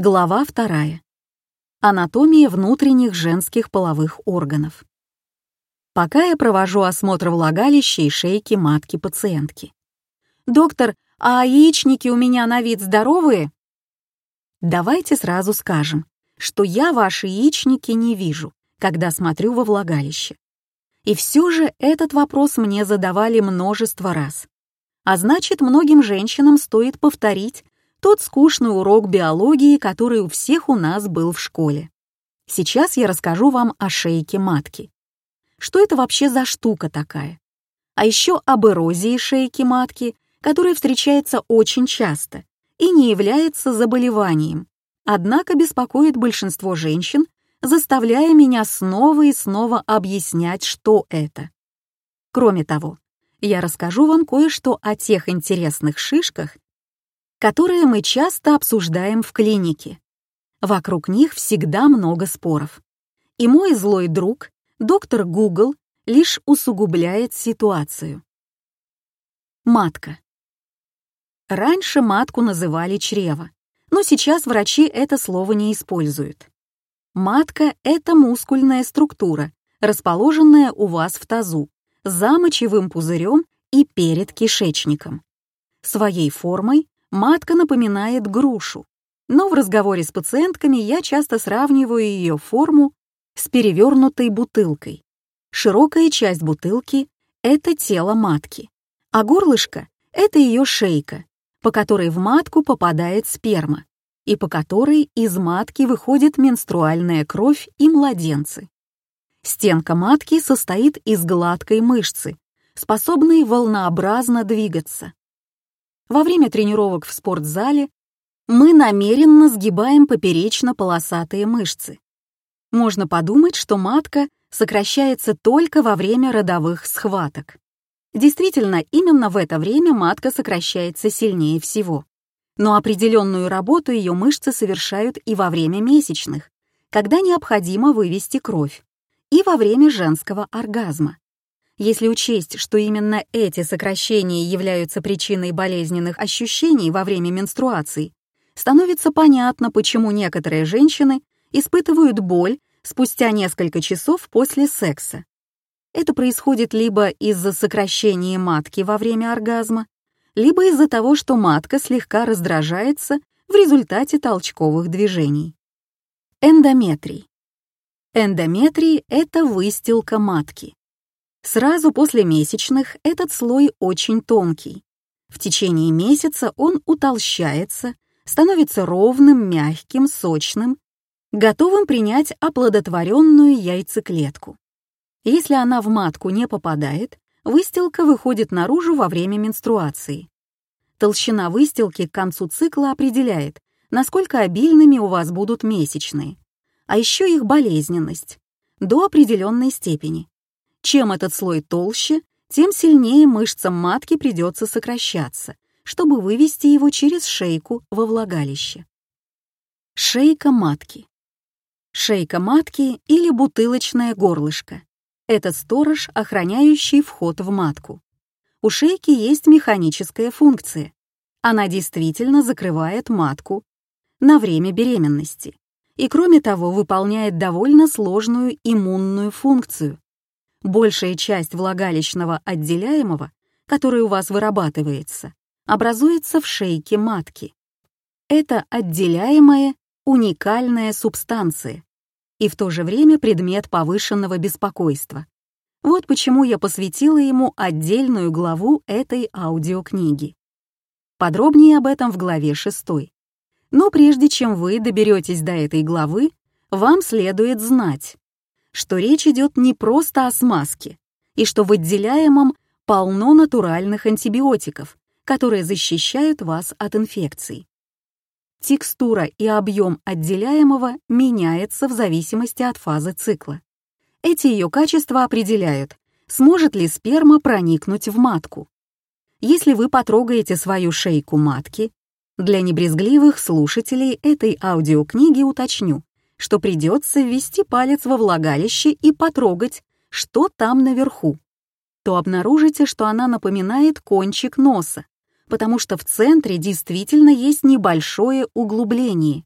Глава вторая. Анатомия внутренних женских половых органов. Пока я провожу осмотр влагалища и шейки матки пациентки. «Доктор, а яичники у меня на вид здоровые?» Давайте сразу скажем, что я ваши яичники не вижу, когда смотрю во влагалище. И все же этот вопрос мне задавали множество раз. А значит, многим женщинам стоит повторить тот скучный урок биологии, который у всех у нас был в школе. Сейчас я расскажу вам о шейке матки. Что это вообще за штука такая? А еще об эрозии шейки матки, которая встречается очень часто и не является заболеванием, однако беспокоит большинство женщин, заставляя меня снова и снова объяснять, что это. Кроме того, я расскажу вам кое-что о тех интересных шишках, которые мы часто обсуждаем в клинике. Вокруг них всегда много споров. И мой злой друг, доктор Гугл, лишь усугубляет ситуацию. Матка. Раньше матку называли чрево, но сейчас врачи это слово не используют. Матка — это мускульная структура, расположенная у вас в тазу, за мочевым пузырем и перед кишечником. Своей формой матка напоминает грушу, но в разговоре с пациентками я часто сравниваю ее форму с перевернутой бутылкой. Широкая часть бутылки — это тело матки, а горлышко — это ее шейка, по которой в матку попадает сперма и по которой из матки выходит менструальная кровь и младенцы. Стенка матки состоит из гладкой мышцы, способной волнообразно двигаться. Во время тренировок в спортзале мы намеренно сгибаем поперечно-полосатые мышцы. Можно подумать, что матка сокращается только во время родовых схваток. Действительно, именно в это время матка сокращается сильнее всего. Но определенную работу ее мышцы совершают и во время месячных, когда необходимо вывести кровь, и во время женского оргазма. Если учесть, что именно эти сокращения являются причиной болезненных ощущений во время менструаций, становится понятно, почему некоторые женщины испытывают боль спустя несколько часов после секса. Это происходит либо из-за сокращения матки во время оргазма, либо из-за того, что матка слегка раздражается в результате толчковых движений. Эндометрий. Эндометрий — это выстилка матки. Сразу после месячных этот слой очень тонкий. В течение месяца он утолщается, становится ровным, мягким, сочным, готовым принять оплодотворенную яйцеклетку. Если она в матку не попадает, выстилка выходит наружу во время менструации. Толщина выстилки к концу цикла определяет, насколько обильными у вас будут месячные, а еще их болезненность, до определенной степени. Чем этот слой толще, тем сильнее мышцам матки придется сокращаться, чтобы вывести его через шейку во влагалище. Шейка матки. Шейка матки или бутылочное горлышко. Это сторож, охраняющий вход в матку. У шейки есть механическая функция. Она действительно закрывает матку на время беременности и, кроме того, выполняет довольно сложную иммунную функцию, большая часть влагалищного отделяемого, который у вас вырабатывается, образуется в шейке матки. Это отделяемая уникальная субстанция и в то же время предмет повышенного беспокойства. Вот почему я посвятила ему отдельную главу этой аудиокниги. Подробнее об этом в главе 6. Но прежде чем вы доберетесь до этой главы, вам следует знать, что речь идет не просто о смазке, и что в отделяемом полно натуральных антибиотиков, которые защищают вас от инфекций. Текстура и объем отделяемого меняется в зависимости от фазы цикла. Эти ее качества определяют, сможет ли сперма проникнуть в матку. Если вы потрогаете свою шейку матки, для небрезгливых слушателей этой аудиокниги уточню, что придется ввести палец во влагалище и потрогать, что там наверху, то обнаружите, что она напоминает кончик носа, потому что в центре действительно есть небольшое углубление.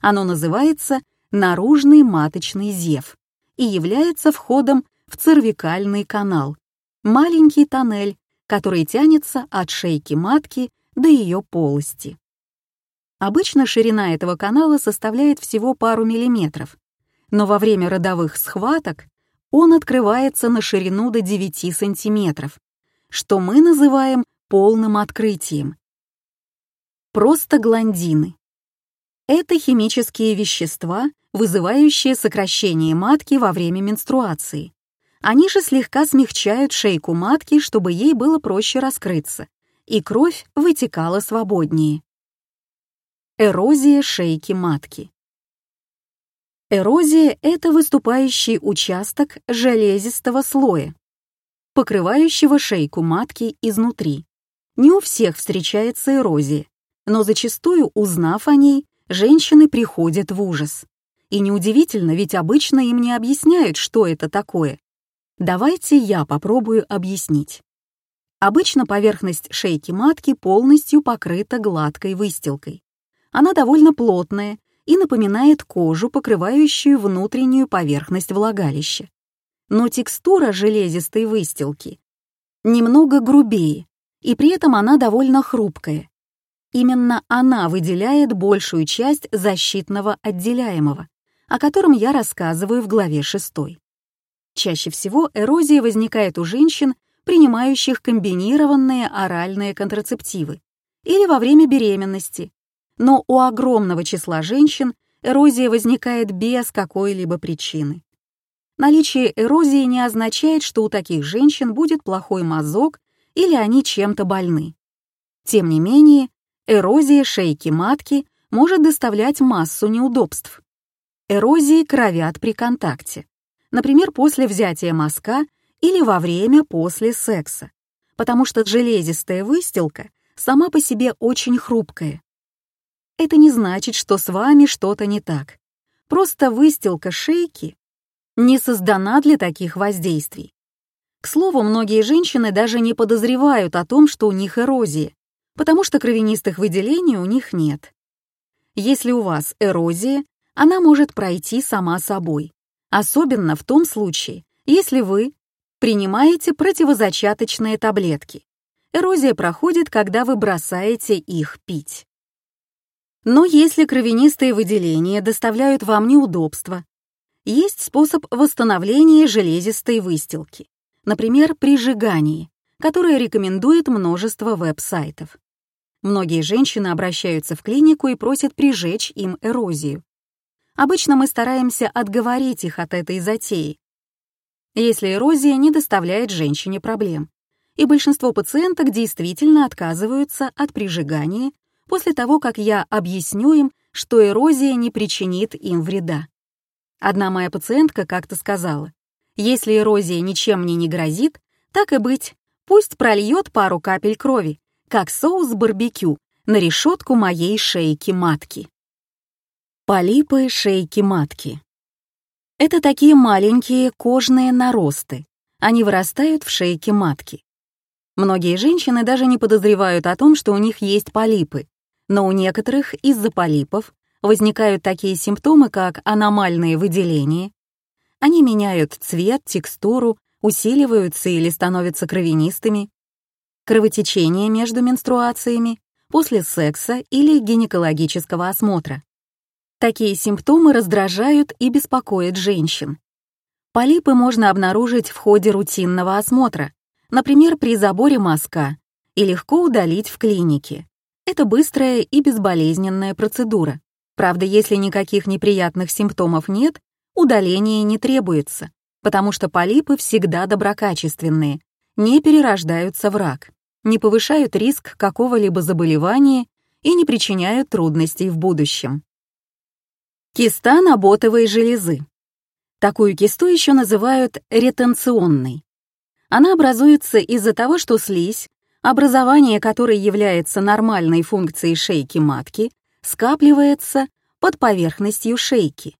Оно называется наружный маточный зев и является входом в цервикальный канал, маленький тоннель, который тянется от шейки матки до ее полости. Обычно ширина этого канала составляет всего пару миллиметров, но во время родовых схваток он открывается на ширину до 9 сантиметров, что мы называем полным открытием. Простагландины. Это химические вещества, вызывающие сокращение матки во время менструации. Они же слегка смягчают шейку матки, чтобы ей было проще раскрыться, и кровь вытекала свободнее. Эрозия шейки матки. Эрозия — это выступающий участок железистого слоя, покрывающего шейку матки изнутри. Не у всех встречается эрозия, но зачастую, узнав о ней, женщины приходят в ужас. И неудивительно, ведь обычно им не объясняют, что это такое. Давайте я попробую объяснить. Обычно поверхность шейки матки полностью покрыта гладкой выстилкой. Она довольно плотная и напоминает кожу, покрывающую внутреннюю поверхность влагалища. Но текстура железистой выстилки немного грубее, и при этом она довольно хрупкая. Именно она выделяет большую часть защитного отделяемого, о котором я рассказываю в главе 6. Чаще всего эрозия возникает у женщин, принимающих комбинированные оральные контрацептивы, или во время беременности, но у огромного числа женщин эрозия возникает без какой-либо причины. Наличие эрозии не означает, что у таких женщин будет плохой мазок или они чем-то больны. Тем не менее, эрозия шейки матки может доставлять массу неудобств. Эрозии кровят при контакте, например, после взятия мазка или во время после секса, потому что железистая выстилка сама по себе очень хрупкая, это не значит, что с вами что-то не так. Просто выстилка шейки не создана для таких воздействий. К слову, многие женщины даже не подозревают о том, что у них эрозия, потому что кровянистых выделений у них нет. Если у вас эрозия, она может пройти сама собой, особенно в том случае, если вы принимаете противозачаточные таблетки. Эрозия проходит, когда вы бросаете их пить. Но если кровянистые выделения доставляют вам неудобства, есть способ восстановления железистой выстилки, например, при сжигании, которое рекомендует множество веб-сайтов. Многие женщины обращаются в клинику и просят прижечь им эрозию. Обычно мы стараемся отговорить их от этой затеи, если эрозия не доставляет женщине проблем. И большинство пациенток действительно отказываются от прижигания после того, как я объясню им, что эрозия не причинит им вреда. Одна моя пациентка как-то сказала, если эрозия ничем мне не грозит, так и быть, пусть прольет пару капель крови, как соус барбекю, на решетку моей шейки матки. Полипы шейки матки. Это такие маленькие кожные наросты. Они вырастают в шейке матки. Многие женщины даже не подозревают о том, что у них есть полипы, но у некоторых из-за полипов возникают такие симптомы, как аномальные выделения. Они меняют цвет, текстуру, усиливаются или становятся кровянистыми, кровотечение между менструациями, после секса или гинекологического осмотра. Такие симптомы раздражают и беспокоят женщин. Полипы можно обнаружить в ходе рутинного осмотра, например, при заборе мазка, и легко удалить в клинике. Это быстрая и безболезненная процедура. Правда, если никаких неприятных симптомов нет, удаление не требуется, потому что полипы всегда доброкачественные, не перерождаются в рак, не повышают риск какого-либо заболевания и не причиняют трудностей в будущем. Киста наботовой железы. Такую кисту еще называют ретенционной. Она образуется из-за того, что слизь, образование которой является нормальной функцией шейки матки, скапливается под поверхностью шейки.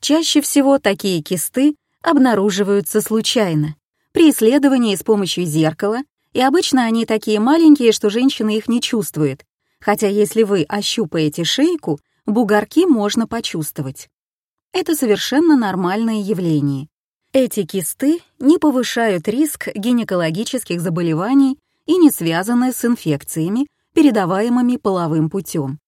Чаще всего такие кисты обнаруживаются случайно, при исследовании с помощью зеркала, и обычно они такие маленькие, что женщина их не чувствует, хотя если вы ощупаете шейку, бугорки можно почувствовать. Это совершенно нормальное явление. Эти кисты не повышают риск гинекологических заболеваний и не связаны с инфекциями, передаваемыми половым путем.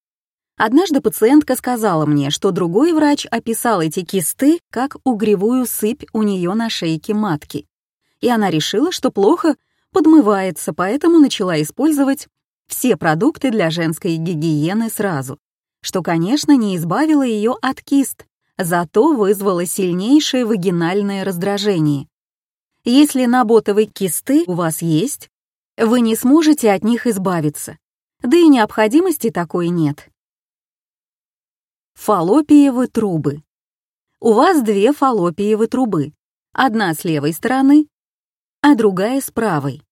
Однажды пациентка сказала мне, что другой врач описал эти кисты как угревую сыпь у нее на шейке матки. И она решила, что плохо подмывается, поэтому начала использовать все продукты для женской гигиены сразу, что, конечно, не избавило ее от кист, зато вызвало сильнейшее вагинальное раздражение. Если наботовые кисты у вас есть, вы не сможете от них избавиться, да и необходимости такой нет. Фаллопиевы трубы. У вас две фаллопиевы трубы, одна с левой стороны, а другая с правой.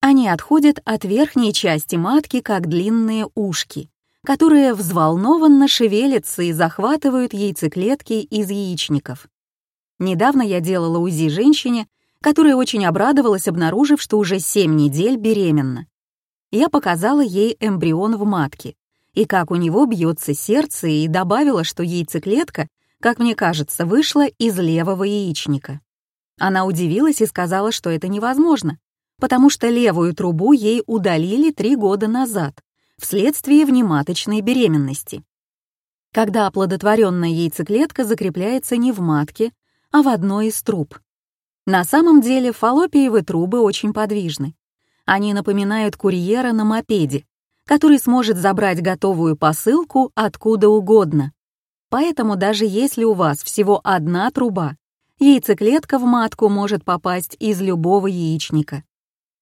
Они отходят от верхней части матки, как длинные ушки, которые взволнованно шевелятся и захватывают яйцеклетки из яичников. Недавно я делала УЗИ женщине, которая очень обрадовалась, обнаружив, что уже 7 недель беременна. Я показала ей эмбрион в матке, и как у него бьется сердце, и добавила, что яйцеклетка, как мне кажется, вышла из левого яичника. Она удивилась и сказала, что это невозможно, потому что левую трубу ей удалили три года назад, вследствие внематочной беременности. Когда оплодотворенная яйцеклетка закрепляется не в матке, а в одной из труб. На самом деле фаллопиевы трубы очень подвижны. Они напоминают курьера на мопеде, который сможет забрать готовую посылку откуда угодно. Поэтому даже если у вас всего одна труба, яйцеклетка в матку может попасть из любого яичника.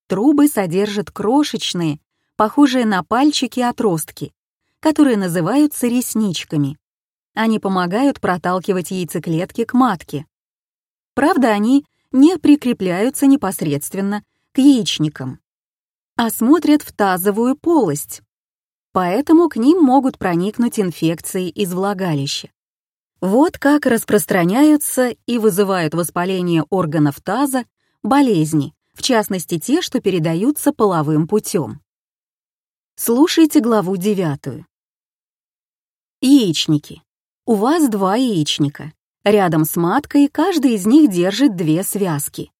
Трубы содержат крошечные, похожие на пальчики отростки, которые называются ресничками. Они помогают проталкивать яйцеклетки к матке. Правда, они не прикрепляются непосредственно к яичникам а смотрят в тазовую полость. Поэтому к ним могут проникнуть инфекции из влагалища. Вот как распространяются и вызывают воспаление органов таза болезни, в частности те, что передаются половым путем. Слушайте главу 9. Яичники. У вас два яичника. Рядом с маткой каждый из них держит две связки.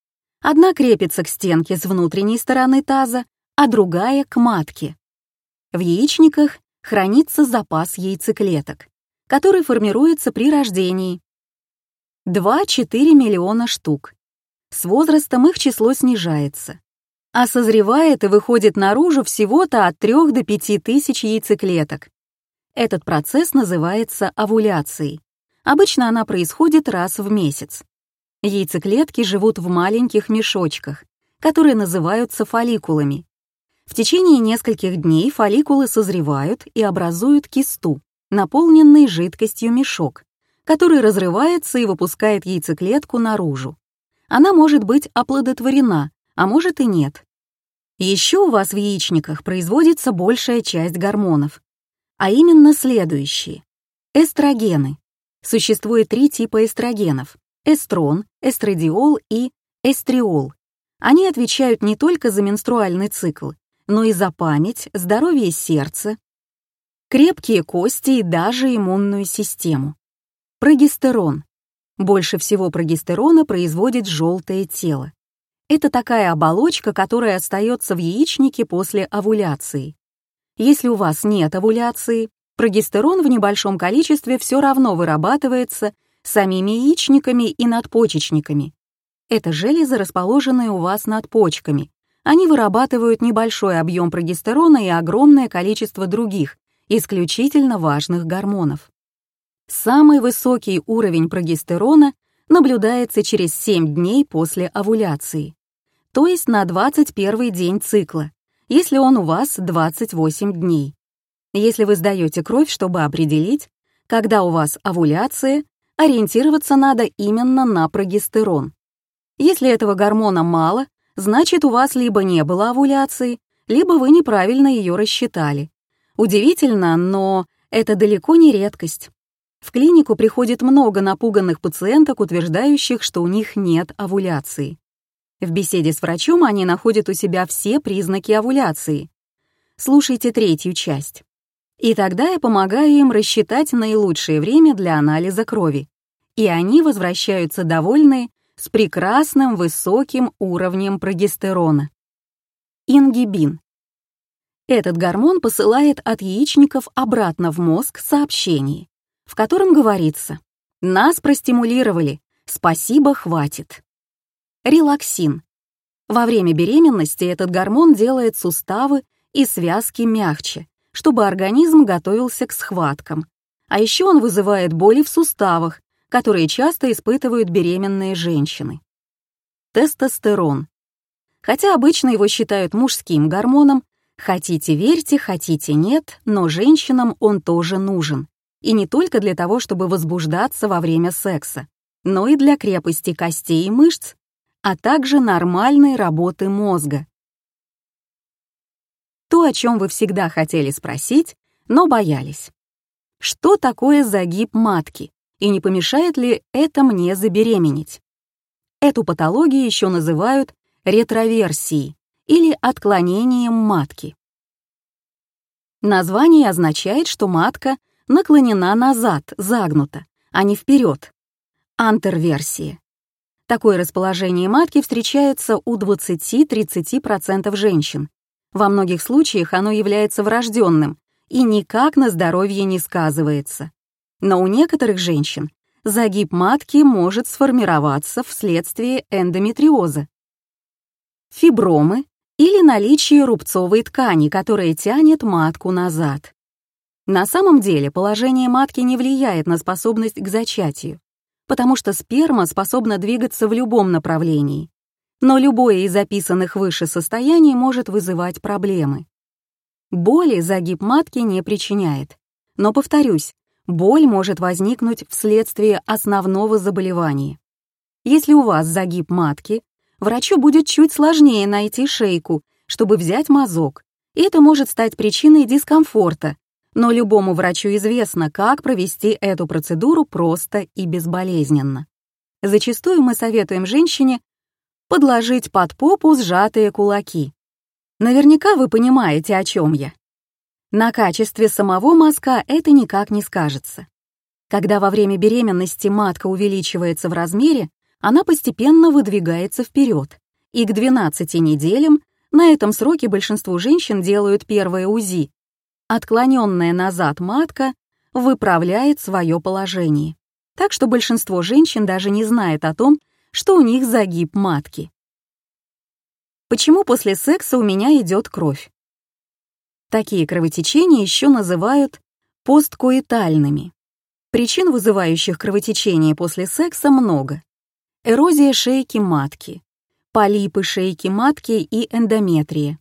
Одна крепится к стенке с внутренней стороны таза, а другая — к матке. В яичниках хранится запас яйцеклеток, который формируется при рождении. 2-4 миллиона штук. С возрастом их число снижается. А созревает и выходит наружу всего-то от 3 до 5 тысяч яйцеклеток. Этот процесс называется овуляцией. Обычно она происходит раз в месяц. Яйцеклетки живут в маленьких мешочках, которые называются фолликулами. В течение нескольких дней фолликулы созревают и образуют кисту, наполненный жидкостью мешок, который разрывается и выпускает яйцеклетку наружу. Она может быть оплодотворена, а может и нет. Еще у вас в яичниках производится большая часть гормонов, а именно следующие. Эстрогены. Существует три типа эстрогенов — эстрон, эстрадиол и эстриол. Они отвечают не только за менструальный цикл, но и за память, здоровье сердца, крепкие кости и даже иммунную систему. Прогестерон. Больше всего прогестерона производит желтое тело. Это такая оболочка, которая остается в яичнике после овуляции. Если у вас нет овуляции, прогестерон в небольшом количестве все равно вырабатывается самими яичниками и надпочечниками. Это железы, расположенные у вас над почками, они вырабатывают небольшой объем прогестерона и огромное количество других, исключительно важных гормонов. Самый высокий уровень прогестерона наблюдается через 7 дней после овуляции, то есть на 21 день цикла, если он у вас 28 дней. Если вы сдаете кровь, чтобы определить, когда у вас овуляция, ориентироваться надо именно на прогестерон. Если этого гормона мало, значит, у вас либо не было овуляции, либо вы неправильно ее рассчитали. Удивительно, но это далеко не редкость. В клинику приходит много напуганных пациенток, утверждающих, что у них нет овуляции. В беседе с врачом они находят у себя все признаки овуляции. Слушайте третью часть. И тогда я помогаю им рассчитать наилучшее время для анализа крови. И они возвращаются довольные с прекрасным высоким уровнем прогестерона. Ингибин. Этот гормон посылает от яичников обратно в мозг сообщение, в котором говорится «Нас простимулировали, спасибо, хватит». Релаксин. Во время беременности этот гормон делает суставы и связки мягче, чтобы организм готовился к схваткам. А еще он вызывает боли в суставах, которые часто испытывают беременные женщины. Тестостерон. Хотя обычно его считают мужским гормоном, хотите верьте, хотите нет, но женщинам он тоже нужен. И не только для того, чтобы возбуждаться во время секса, но и для крепости костей и мышц, а также нормальной работы мозга. То, о чем вы всегда хотели спросить, но боялись. Что такое загиб матки и не помешает ли это мне забеременеть? Эту патологию еще называют ретроверсией или отклонением матки. Название означает, что матка наклонена назад, загнута, а не вперед. Антерверсия. Такое расположение матки встречается у 20-30% женщин. Во многих случаях оно является врожденным и никак на здоровье не сказывается. Но у некоторых женщин загиб матки может сформироваться вследствие эндометриоза, фибромы или наличие рубцовой ткани, которая тянет матку назад. На самом деле положение матки не влияет на способность к зачатию, потому что сперма способна двигаться в любом направлении. Но любое из записанных выше состояний может вызывать проблемы. Боли загиб матки не причиняет. Но, повторюсь, боль может возникнуть вследствие основного заболевания. Если у вас загиб матки, врачу будет чуть сложнее найти шейку, чтобы взять мазок, и это может стать причиной дискомфорта, но любому врачу известно, как провести эту процедуру просто и безболезненно. Зачастую мы советуем женщине подложить под попу сжатые кулаки. Наверняка вы понимаете, о чем я. На качестве самого мазка это никак не скажется. Когда во время беременности матка увеличивается в размере, она постепенно выдвигается вперед, и к 12 неделям на этом сроке большинству женщин делают первое УЗИ. Отклоненная назад матка выправляет свое положение. Так что большинство женщин даже не знает о том, что у них загиб матки. Почему после секса у меня идет кровь? Такие кровотечения еще называют посткоитальными. Причин, вызывающих кровотечение после секса, много эрозия шейки матки, полипы шейки матки и эндометрия,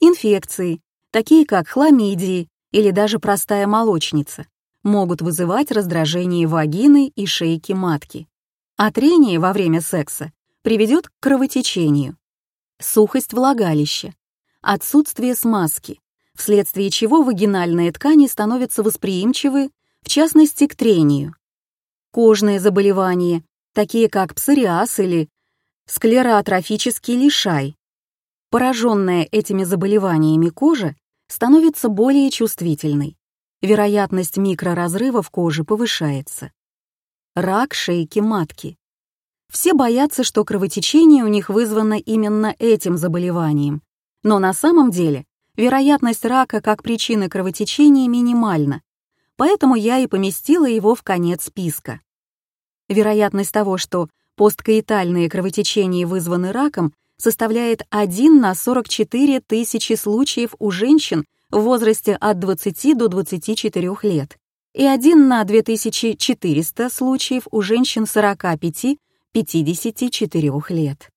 инфекции, такие как хламидии или даже простая молочница, могут вызывать раздражение вагины и шейки матки. А трение во время секса приведет к кровотечению. Сухость влагалища, отсутствие смазки, вследствие чего вагинальные ткани становятся восприимчивы, в частности, к трению. Кожные заболевания, такие как псориаз или склеротрофический лишай. Пораженная этими заболеваниями кожа становится более чувствительной. Вероятность микроразрывов кожи повышается. Рак шейки матки. Все боятся, что кровотечение у них вызвано именно этим заболеванием, но на самом деле вероятность рака как причины кровотечения минимальна, поэтому я и поместила его в конец списка. Вероятность того, что посткаитальные кровотечения вызваны раком, составляет 1 на 44 тысячи случаев у женщин в возрасте от 20 до 24 лет и 1 на 2400 случаев у женщин 45-54 лет.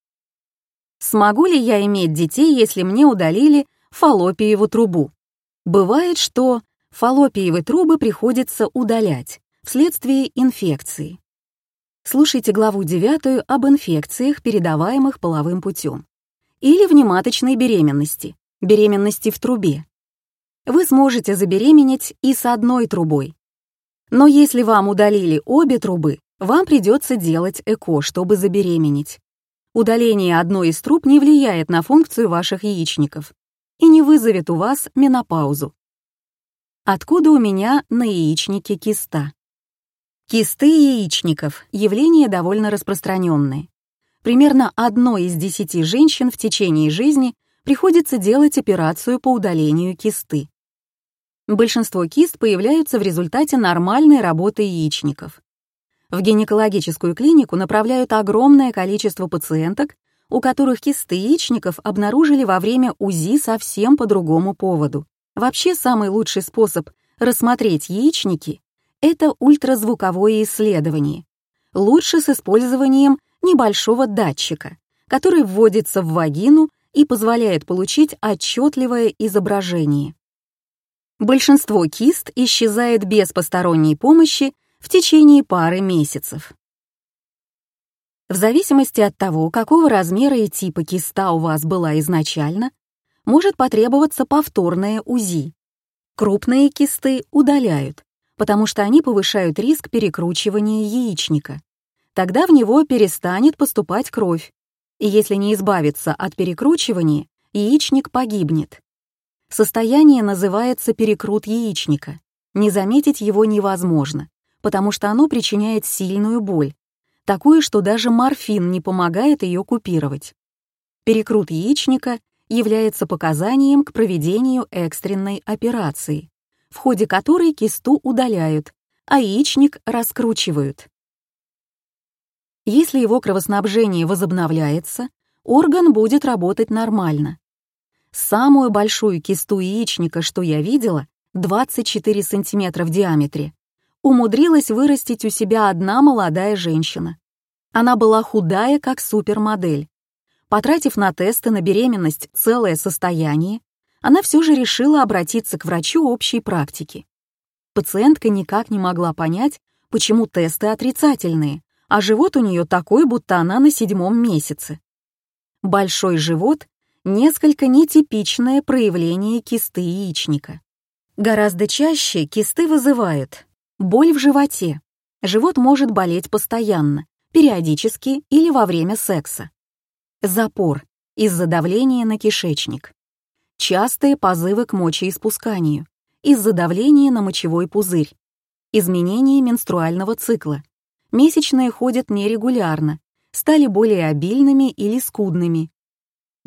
Смогу ли я иметь детей, если мне удалили фаллопиеву трубу? Бывает, что фаллопиевы трубы приходится удалять вследствие инфекции. Слушайте главу 9 об инфекциях, передаваемых половым путем. Или внематочной беременности, беременности в трубе. Вы сможете забеременеть и с одной трубой. Но если вам удалили обе трубы, вам придется делать ЭКО, чтобы забеременеть. Удаление одной из труб не влияет на функцию ваших яичников и не вызовет у вас менопаузу. Откуда у меня на яичнике киста? Кисты яичников – явление довольно распространенное. Примерно одной из десяти женщин в течение жизни приходится делать операцию по удалению кисты. Большинство кист появляются в результате нормальной работы яичников. В гинекологическую клинику направляют огромное количество пациенток, у которых кисты яичников обнаружили во время УЗИ совсем по другому поводу. Вообще самый лучший способ рассмотреть яичники — это ультразвуковое исследование. Лучше с использованием небольшого датчика, который вводится в вагину и позволяет получить отчетливое изображение. Большинство кист исчезает без посторонней помощи в течение пары месяцев. В зависимости от того, какого размера и типа киста у вас была изначально, может потребоваться повторное УЗИ. Крупные кисты удаляют, потому что они повышают риск перекручивания яичника. Тогда в него перестанет поступать кровь, и если не избавиться от перекручивания, яичник погибнет. Состояние называется перекрут яичника. Не заметить его невозможно, потому что оно причиняет сильную боль, такую, что даже морфин не помогает ее купировать. Перекрут яичника является показанием к проведению экстренной операции, в ходе которой кисту удаляют, а яичник раскручивают. Если его кровоснабжение возобновляется, орган будет работать нормально. Самую большую кисту яичника, что я видела, 24 см в диаметре, умудрилась вырастить у себя одна молодая женщина. Она была худая, как супермодель, Потратив на тесты на беременность целое состояние, она все же решила обратиться к врачу общей практики. Пациентка никак не могла понять, почему тесты отрицательные, а живот у нее такой, будто она на седьмом месяце. Большой живот — несколько нетипичное проявление кисты яичника. Гораздо чаще кисты вызывают боль в животе. Живот может болеть постоянно, периодически или во время секса запор из-за давления на кишечник, частые позывы к мочеиспусканию из-за давления на мочевой пузырь, изменение менструального цикла, месячные ходят нерегулярно, стали более обильными или скудными.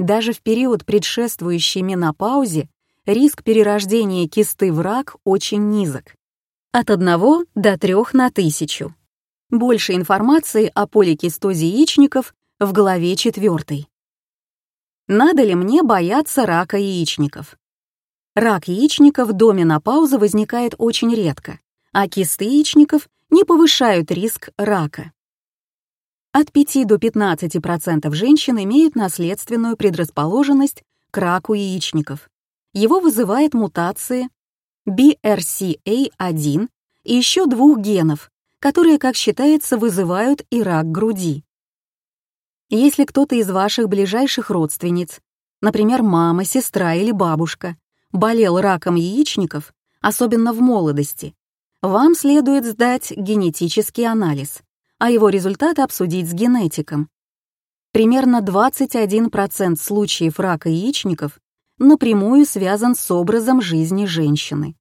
Даже в период, предшествующий менопаузе, риск перерождения кисты в рак очень низок. От 1 до 3 на тысячу. Больше информации о поликистозе яичников в главе 4. Надо ли мне бояться рака яичников? Рак яичников до менопаузы возникает очень редко, а кисты яичников не повышают риск рака. От 5 до 15% женщин имеют наследственную предрасположенность к раку яичников. Его вызывает мутации BRCA1 и еще двух генов, которые, как считается, вызывают и рак груди. Если кто-то из ваших ближайших родственниц, например, мама, сестра или бабушка, болел раком яичников, особенно в молодости, вам следует сдать генетический анализ, а его результаты обсудить с генетиком. Примерно 21% случаев рака яичников напрямую связан с образом жизни женщины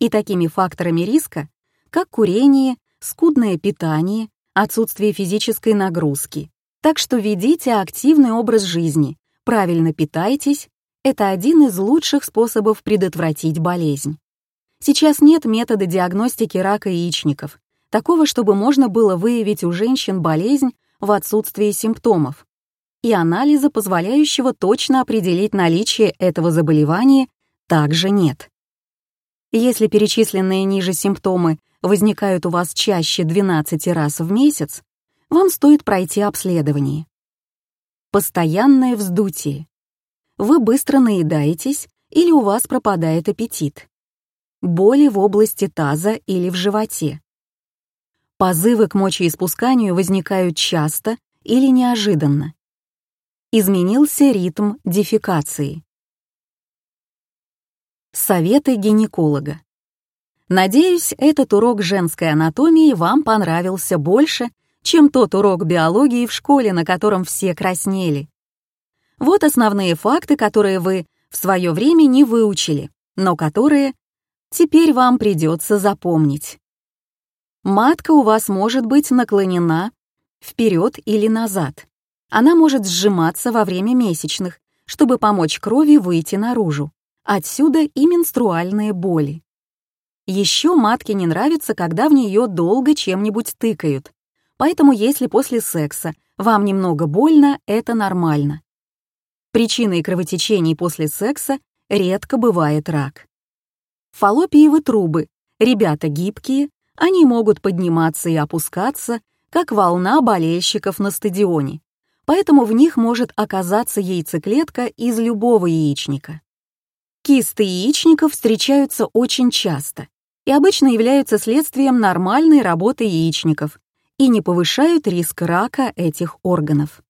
и такими факторами риска, как курение, скудное питание, отсутствие физической нагрузки, так что ведите активный образ жизни, правильно питайтесь. Это один из лучших способов предотвратить болезнь. Сейчас нет метода диагностики рака яичников, такого, чтобы можно было выявить у женщин болезнь в отсутствии симптомов, и анализа, позволяющего точно определить наличие этого заболевания, также нет. Если перечисленные ниже симптомы возникают у вас чаще 12 раз в месяц, вам стоит пройти обследование. Постоянное вздутие. Вы быстро наедаетесь или у вас пропадает аппетит. Боли в области таза или в животе. Позывы к мочеиспусканию возникают часто или неожиданно. Изменился ритм дефекации. Советы гинеколога. Надеюсь, этот урок женской анатомии вам понравился больше, чем тот урок биологии в школе, на котором все краснели. Вот основные факты, которые вы в свое время не выучили, но которые Теперь вам придется запомнить. Матка у вас может быть наклонена вперед или назад. Она может сжиматься во время месячных, чтобы помочь крови выйти наружу. Отсюда и менструальные боли. Еще матке не нравится, когда в нее долго чем-нибудь тыкают. Поэтому если после секса вам немного больно, это нормально. Причиной кровотечений после секса редко бывает рак. Фаллопиевы трубы. Ребята гибкие, они могут подниматься и опускаться, как волна болельщиков на стадионе. Поэтому в них может оказаться яйцеклетка из любого яичника. Кисты яичников встречаются очень часто и обычно являются следствием нормальной работы яичников и не повышают риск рака этих органов.